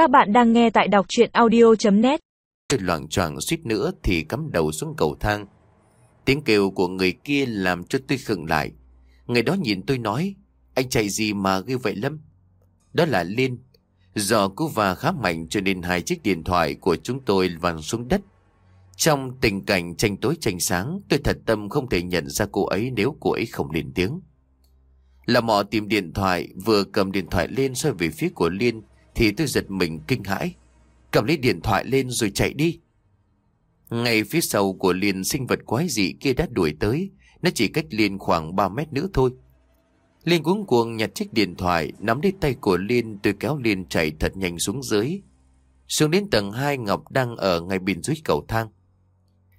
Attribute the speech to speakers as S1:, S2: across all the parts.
S1: Các bạn đang nghe tại đọc chuyện audio.net
S2: Tôi loạn choạng suýt nữa thì cắm đầu xuống cầu thang. Tiếng kêu của người kia làm cho tôi khựng lại. Người đó nhìn tôi nói, anh chạy gì mà ghê vậy Lâm? Đó là Liên. Do cú va khá mạnh cho nên hai chiếc điện thoại của chúng tôi văng xuống đất. Trong tình cảnh tranh tối tranh sáng, tôi thật tâm không thể nhận ra cô ấy nếu cô ấy không lên tiếng. Là mò tìm điện thoại, vừa cầm điện thoại lên xoay về phía của Liên, thì tôi giật mình kinh hãi. Cầm lấy điện thoại lên rồi chạy đi. Ngay phía sau của Liên sinh vật quái dị kia đã đuổi tới, nó chỉ cách Liên khoảng 3 mét nữa thôi. Liên cuống cuồng nhặt chiếc điện thoại, nắm lấy tay của Liên tôi kéo Liên chạy thật nhanh xuống dưới. Xuống đến tầng 2 Ngọc đang ở ngay bên dưới cầu thang.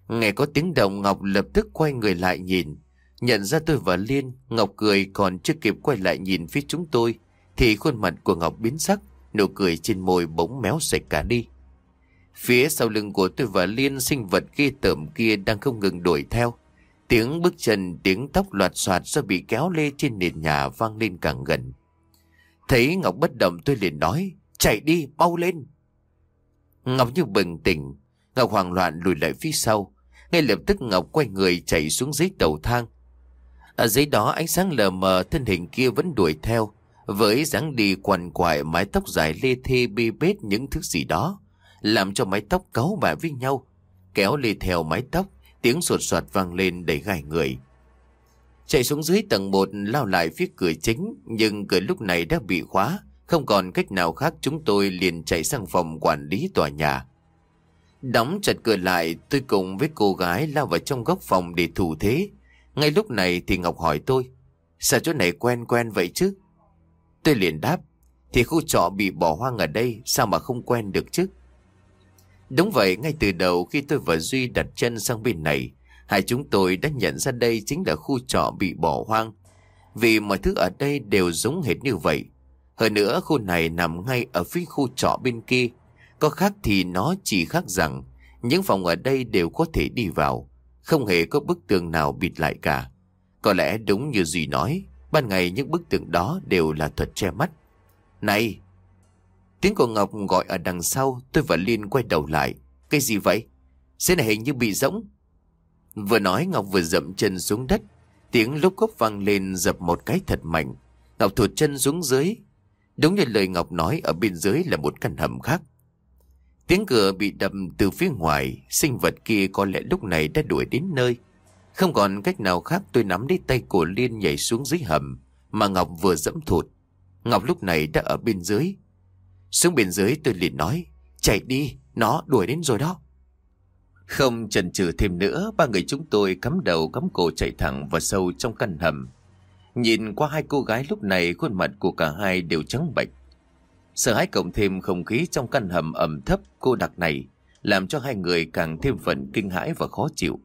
S2: Nghe có tiếng động Ngọc lập tức quay người lại nhìn. Nhận ra tôi và Liên, Ngọc cười còn chưa kịp quay lại nhìn phía chúng tôi, thì khuôn mặt của Ngọc biến sắc, nụ cười trên môi bỗng méo sạch cả đi. Phía sau lưng của tôi và Liên sinh vật ghê tởm kia đang không ngừng đuổi theo. Tiếng bước chân, tiếng tóc loạt soạt do bị kéo lê trên nền nhà vang lên càng gần. Thấy Ngọc bất động tôi liền nói, chạy đi, mau lên. Ngọc như bừng tỉnh, Ngọc hoảng loạn lùi lại phía sau. Ngay lập tức Ngọc quay người chạy xuống dưới cầu thang. Ở dưới đó ánh sáng lờ mờ thân hình kia vẫn đuổi theo. Với dáng đi quằn quại mái tóc dài lê thê bê bết những thứ gì đó. Làm cho mái tóc cáu bả với nhau. Kéo lê theo mái tóc, tiếng sột soạt vang lên đầy gai người. Chạy xuống dưới tầng 1 lao lại phía cửa chính, nhưng cửa lúc này đã bị khóa. Không còn cách nào khác chúng tôi liền chạy sang phòng quản lý tòa nhà. Đóng chặt cửa lại, tôi cùng với cô gái lao vào trong góc phòng để thủ thế. Ngay lúc này thì Ngọc hỏi tôi, sao chỗ này quen quen vậy chứ? Tôi liền đáp, thì khu trọ bị bỏ hoang ở đây, sao mà không quen được chứ? Đúng vậy, ngay từ đầu khi tôi và Duy đặt chân sang bên này, hai chúng tôi đã nhận ra đây chính là khu trọ bị bỏ hoang. Vì mọi thứ ở đây đều giống hệt như vậy. Hơn nữa khu này nằm ngay ở phía khu trọ bên kia. Có khác thì nó chỉ khác rằng những phòng ở đây đều có thể đi vào. Không hề có bức tường nào bịt lại cả. Có lẽ đúng như Duy nói, ban ngày những bức tường đó đều là thuật che mắt. Này! Tiếng của Ngọc gọi ở đằng sau, tôi và Liên quay đầu lại. Cái gì vậy? Xe này hình như bị rỗng. Vừa nói Ngọc vừa dậm chân xuống đất. Tiếng lúc cốc vang lên dập một cái thật mạnh. Ngọc thụt chân xuống dưới. Đúng như lời Ngọc nói ở bên dưới là một căn hầm khác. Tiếng cửa bị đập từ phía ngoài, sinh vật kia có lẽ lúc này đã đuổi đến nơi. Không còn cách nào khác tôi nắm lấy tay của Liên nhảy xuống dưới hầm, mà Ngọc vừa dẫm thụt. Ngọc lúc này đã ở bên dưới. Xuống bên dưới tôi liền nói, chạy đi, nó đuổi đến rồi đó. Không chần chừ thêm nữa, ba người chúng tôi cắm đầu cắm cổ chạy thẳng vào sâu trong căn hầm. Nhìn qua hai cô gái lúc này khuôn mặt của cả hai đều trắng bệch. Sợ hãi cộng thêm không khí trong căn hầm ẩm thấp cô đặc này làm cho hai người càng thêm phần kinh hãi và khó chịu.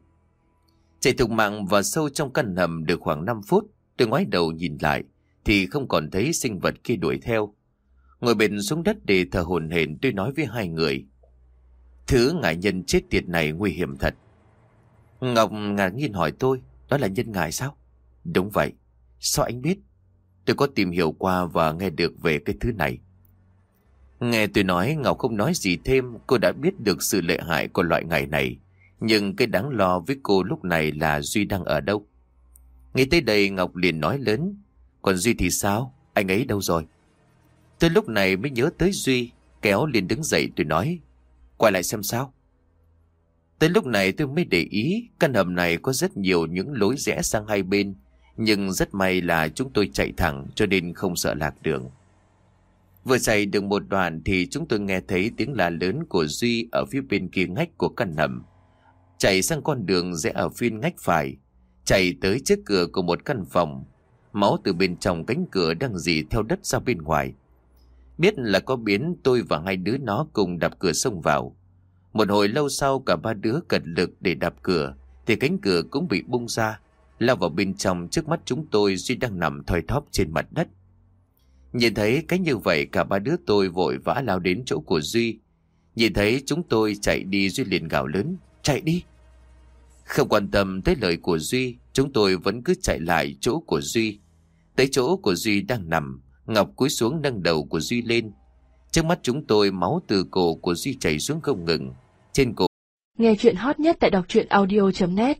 S2: Chạy thục mạng và sâu trong căn hầm được khoảng 5 phút, tôi ngoái đầu nhìn lại thì không còn thấy sinh vật kia đuổi theo. Ngồi bền xuống đất để thở hồn hển tôi nói với hai người. Thứ ngại nhân chết tiệt này nguy hiểm thật. Ngọc ngạc nhiên hỏi tôi, đó là nhân ngài sao? Đúng vậy. Sao anh biết? Tôi có tìm hiểu qua và nghe được về cái thứ này. Nghe tôi nói Ngọc không nói gì thêm Cô đã biết được sự lệ hại của loại ngày này nhưng cái đáng lo với cô lúc này là Duy đang ở đâu? Nghe tới đây Ngọc liền nói lớn, Còn Duy thì sao? Anh ấy đâu rồi? Tôi lúc này mới nhớ tới Duy, Kéo liền đứng dậy tôi nói, Quay lại xem sao. Tới lúc này tôi mới để ý, Căn hầm này có rất nhiều những lối rẽ sang hai bên, Nhưng rất may là chúng tôi chạy thẳng Cho nên không sợ lạc đường. Vừa chạy được một đoạn thì chúng tôi nghe thấy tiếng la lớn của Duy ở phía bên kia ngách của căn hầm. Chạy sang con đường rẽ ở phiên ngách phải, chạy tới trước cửa của một căn phòng. Máu từ bên trong cánh cửa đang dì theo đất ra bên ngoài. Biết là có biến tôi và hai đứa nó cùng đập cửa xông vào. Một hồi lâu sau cả ba đứa cật lực để đạp cửa thì cánh cửa cũng bị bung ra. Lao vào bên trong trước mắt chúng tôi Duy đang nằm thoi thóp trên mặt đất. Nhìn thấy cái như vậy cả ba đứa tôi vội vã lao đến chỗ của Duy. Nhìn thấy chúng tôi chạy đi Duy liền gào lớn. Chạy đi! Không quan tâm tới lời của Duy, chúng tôi vẫn cứ chạy lại chỗ của Duy. Tới chỗ của Duy đang nằm, Ngọc cúi xuống nâng đầu của Duy lên. Trước mắt chúng tôi máu từ cổ của Duy chảy xuống không ngừng. Trên cổ
S3: Nghe chuyện hot nhất tại đọc truyện audio.net